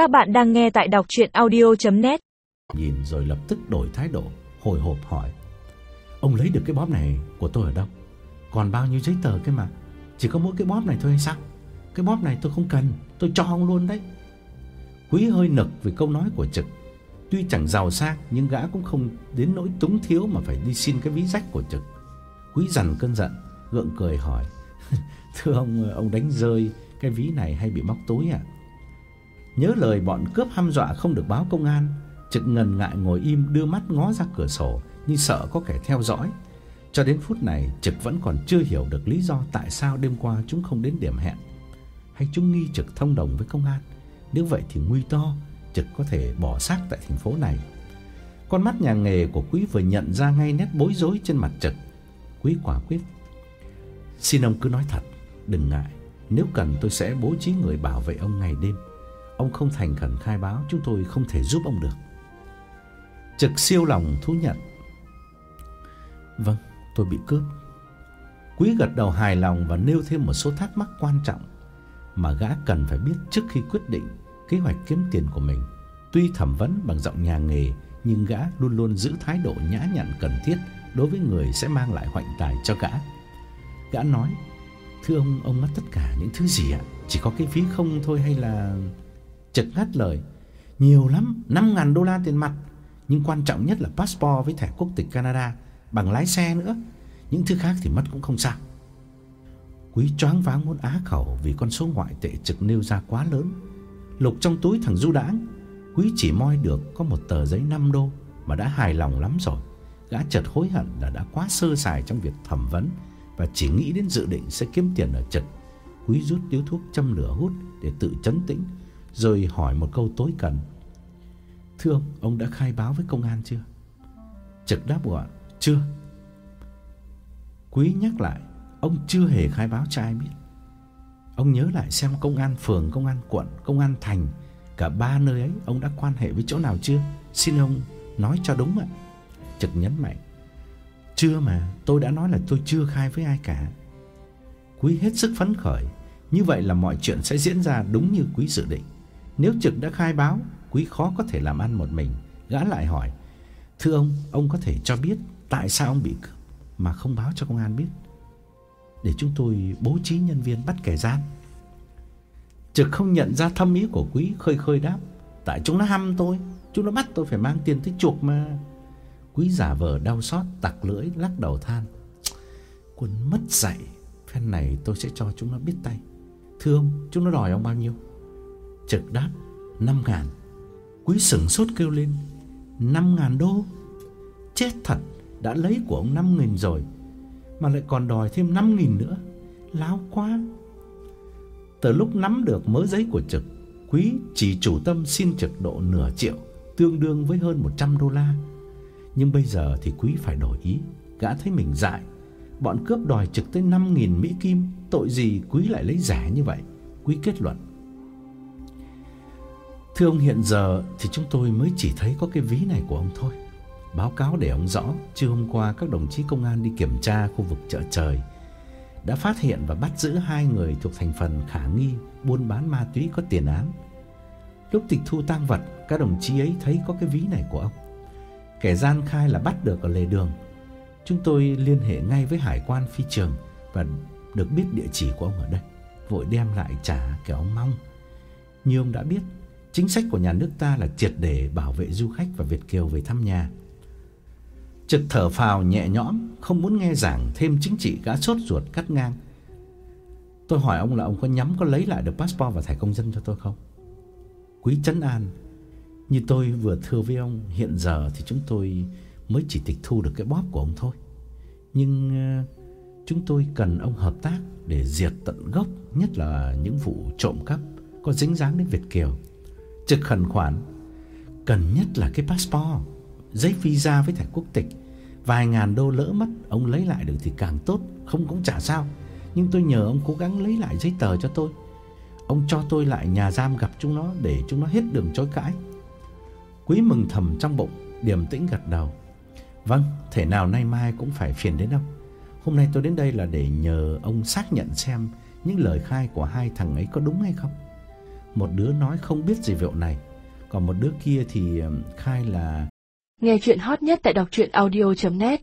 Các bạn đang nghe tại đọc audio net Nhìn rồi lập tức đổi thái độ, hồi hộp hỏi. Ông lấy được cái bóp này của tôi ở đâu? Còn bao nhiêu giấy tờ cái mà? Chỉ có mỗi cái bóp này thôi hay sao? Cái bóp này tôi không cần, tôi cho ông luôn đấy. Quý hơi nực vì câu nói của Trực. Tuy chẳng giàu sang nhưng gã cũng không đến nỗi túng thiếu mà phải đi xin cái ví rách của Trực. Quý dằn cơn giận, gượng cười hỏi: "Thưa ông, ông đánh rơi cái ví này hay bị móc túi à?" Nhớ lời bọn cướp hăm dọa không được báo công an, Trực ngần ngại ngồi im đưa mắt ngó ra cửa sổ như sợ có kẻ theo dõi. Cho đến phút này, Trực vẫn còn chưa hiểu được lý do tại sao đêm qua chúng không đến điểm hẹn. Hay chúng nghi Trực thông đồng với công an? Nếu vậy thì nguy to, Trực có thể bỏ xác tại thành phố này. Con mắt nhà nghề của Quý vừa nhận ra ngay nét bối rối trên mặt Trực. Quý quả quyết. Xin ông cứ nói thật, đừng ngại. Nếu cần tôi sẽ bố trí người bảo vệ ông ngày đêm. Ông không thành khẩn khai báo, chúng tôi không thể giúp ông được. Trực siêu lòng thú nhận. Vâng, tôi bị cướp. Quý gật đầu hài lòng và nêu thêm một số thắc mắc quan trọng mà gã cần phải biết trước khi quyết định kế hoạch kiếm tiền của mình. Tuy thẩm vấn bằng giọng nhà nghề, nhưng gã luôn luôn giữ thái độ nhã nhặn cần thiết đối với người sẽ mang lại hoạnh tài cho gã. Gã nói: "Thưa ông, ông mất tất cả những thứ gì ạ? Chỉ có cái phí không thôi hay là Trực ngắt lời: "Nhiều lắm, 5000 đô la tiền mặt, nhưng quan trọng nhất là passport với thẻ quốc tịch Canada, bằng lái xe nữa. Những thứ khác thì mất cũng không sao." Quý choáng váng muốn á khẩu vì con số ngoại tệ trực nêu ra quá lớn. Lục trong túi thằng Du Đãng, Quý chỉ moi được có một tờ giấy 5 đô mà đã hài lòng lắm rồi. Gã chợt hối hận là đã quá sơ sài trong việc thẩm vấn và chỉ nghĩ đến dự định sẽ kiếm tiền ở Trực. Quý rút điếu thuốc châm lửa hút để tự trấn tĩnh, rồi hỏi một câu tối cần. "Thưa ông, ông đã khai báo với công an chưa?" Trực đáp gọn, "Chưa." Quý nhắc lại, ông chưa hề khai báo cho ai biết. Ông nhớ lại xem công an phường, công an quận, công an thành, cả ba nơi ấy ông đã quan hệ với chỗ nào chưa? Xin ông nói cho đúng ạ. Trực nhấn mạnh. Chưa mà, tôi đã nói là tôi chưa khai với ai cả. Quý hết sức phấn khởi, như vậy là mọi chuyện sẽ diễn ra đúng như quý dự định. Nếu Trực đã khai báo, quý khó có thể làm ăn một mình. Gã lại hỏi: "Thưa ông, ông có thể cho biết tại sao ông bị cướp mà không báo cho công an biết?" để chúng tôi bố trí nhân viên bắt kẻ gian. Trực không nhận ra thâm ý của quý khơi khơi đáp, tại chúng nó hăm tôi, chúng nó bắt tôi phải mang tiền tới chuộc mà. Quý giả vờ đau xót tặc lưỡi lắc đầu than. Quân mất dạy, phen này tôi sẽ cho chúng nó biết tay. Thưa ông, chúng nó đòi ông bao nhiêu? Trực đáp, 5 ngàn. Quý sửng sốt kêu lên, 5 ngàn đô? Chết thật, đã lấy của ông 5 nghìn rồi mà lại còn đòi thêm 5.000 nữa. Láo quá. Từ lúc nắm được mớ giấy của Trực, Quý chỉ chủ tâm xin Trực độ nửa triệu, tương đương với hơn 100 đô la. Nhưng bây giờ thì Quý phải đổi ý, gã thấy mình dại. Bọn cướp đòi Trực tới 5.000 Mỹ Kim, tội gì Quý lại lấy rẻ như vậy? Quý kết luận. Thưa ông hiện giờ thì chúng tôi mới chỉ thấy có cái ví này của ông thôi. Báo cáo để ông rõ, trưa hôm qua các đồng chí công an đi kiểm tra khu vực chợ trời đã phát hiện và bắt giữ hai người thuộc thành phần khả nghi buôn bán ma túy có tiền án. Lúc tịch thu tang vật, các đồng chí ấy thấy có cái ví này của ông. Kẻ gian khai là bắt được ở lề đường. Chúng tôi liên hệ ngay với hải quan phi trường và được biết địa chỉ của ông ở đây, vội đem lại trả kẻ ông mong. Như ông đã biết, chính sách của nhà nước ta là triệt để bảo vệ du khách và Việt kiều về thăm nhà. Trực thở phào nhẹ nhõm, không muốn nghe giảng thêm chính trị gã sốt ruột cắt ngang. Tôi hỏi ông là ông có nhắm có lấy lại được passport và thẻ công dân cho tôi không? Quý Trấn An, như tôi vừa thưa với ông, hiện giờ thì chúng tôi mới chỉ tịch thu được cái bóp của ông thôi. Nhưng ờ, chúng tôi cần ông hợp tác để diệt tận gốc, nhất là những vụ trộm cắp có dính dáng đến Việt kiều. Trực khẩn khoản, cần nhất là cái passport, giấy visa với thẻ quốc tịch. Vài ngàn đô lỡ mất Ông lấy lại được thì càng tốt Không cũng chả sao. Nhưng tôi nhờ ông cố gắng lấy lại giấy tờ cho tôi. Ông cho tôi lại nhà giam gặp chúng nó Để chúng nó hết đường chối cãi. Quý mừng thầm trong bụng Điềm tĩnh gật đầu. Vâng, thể nào nay mai cũng phải phiền đến ông. Hôm nay tôi đến đây là để nhờ ông xác nhận xem Những lời khai của hai thằng ấy có đúng hay không. Một đứa nói không biết gì về vụ này. Còn một đứa kia thì khai là Nghe chuyện hot nhất tại đọc truyện audio.net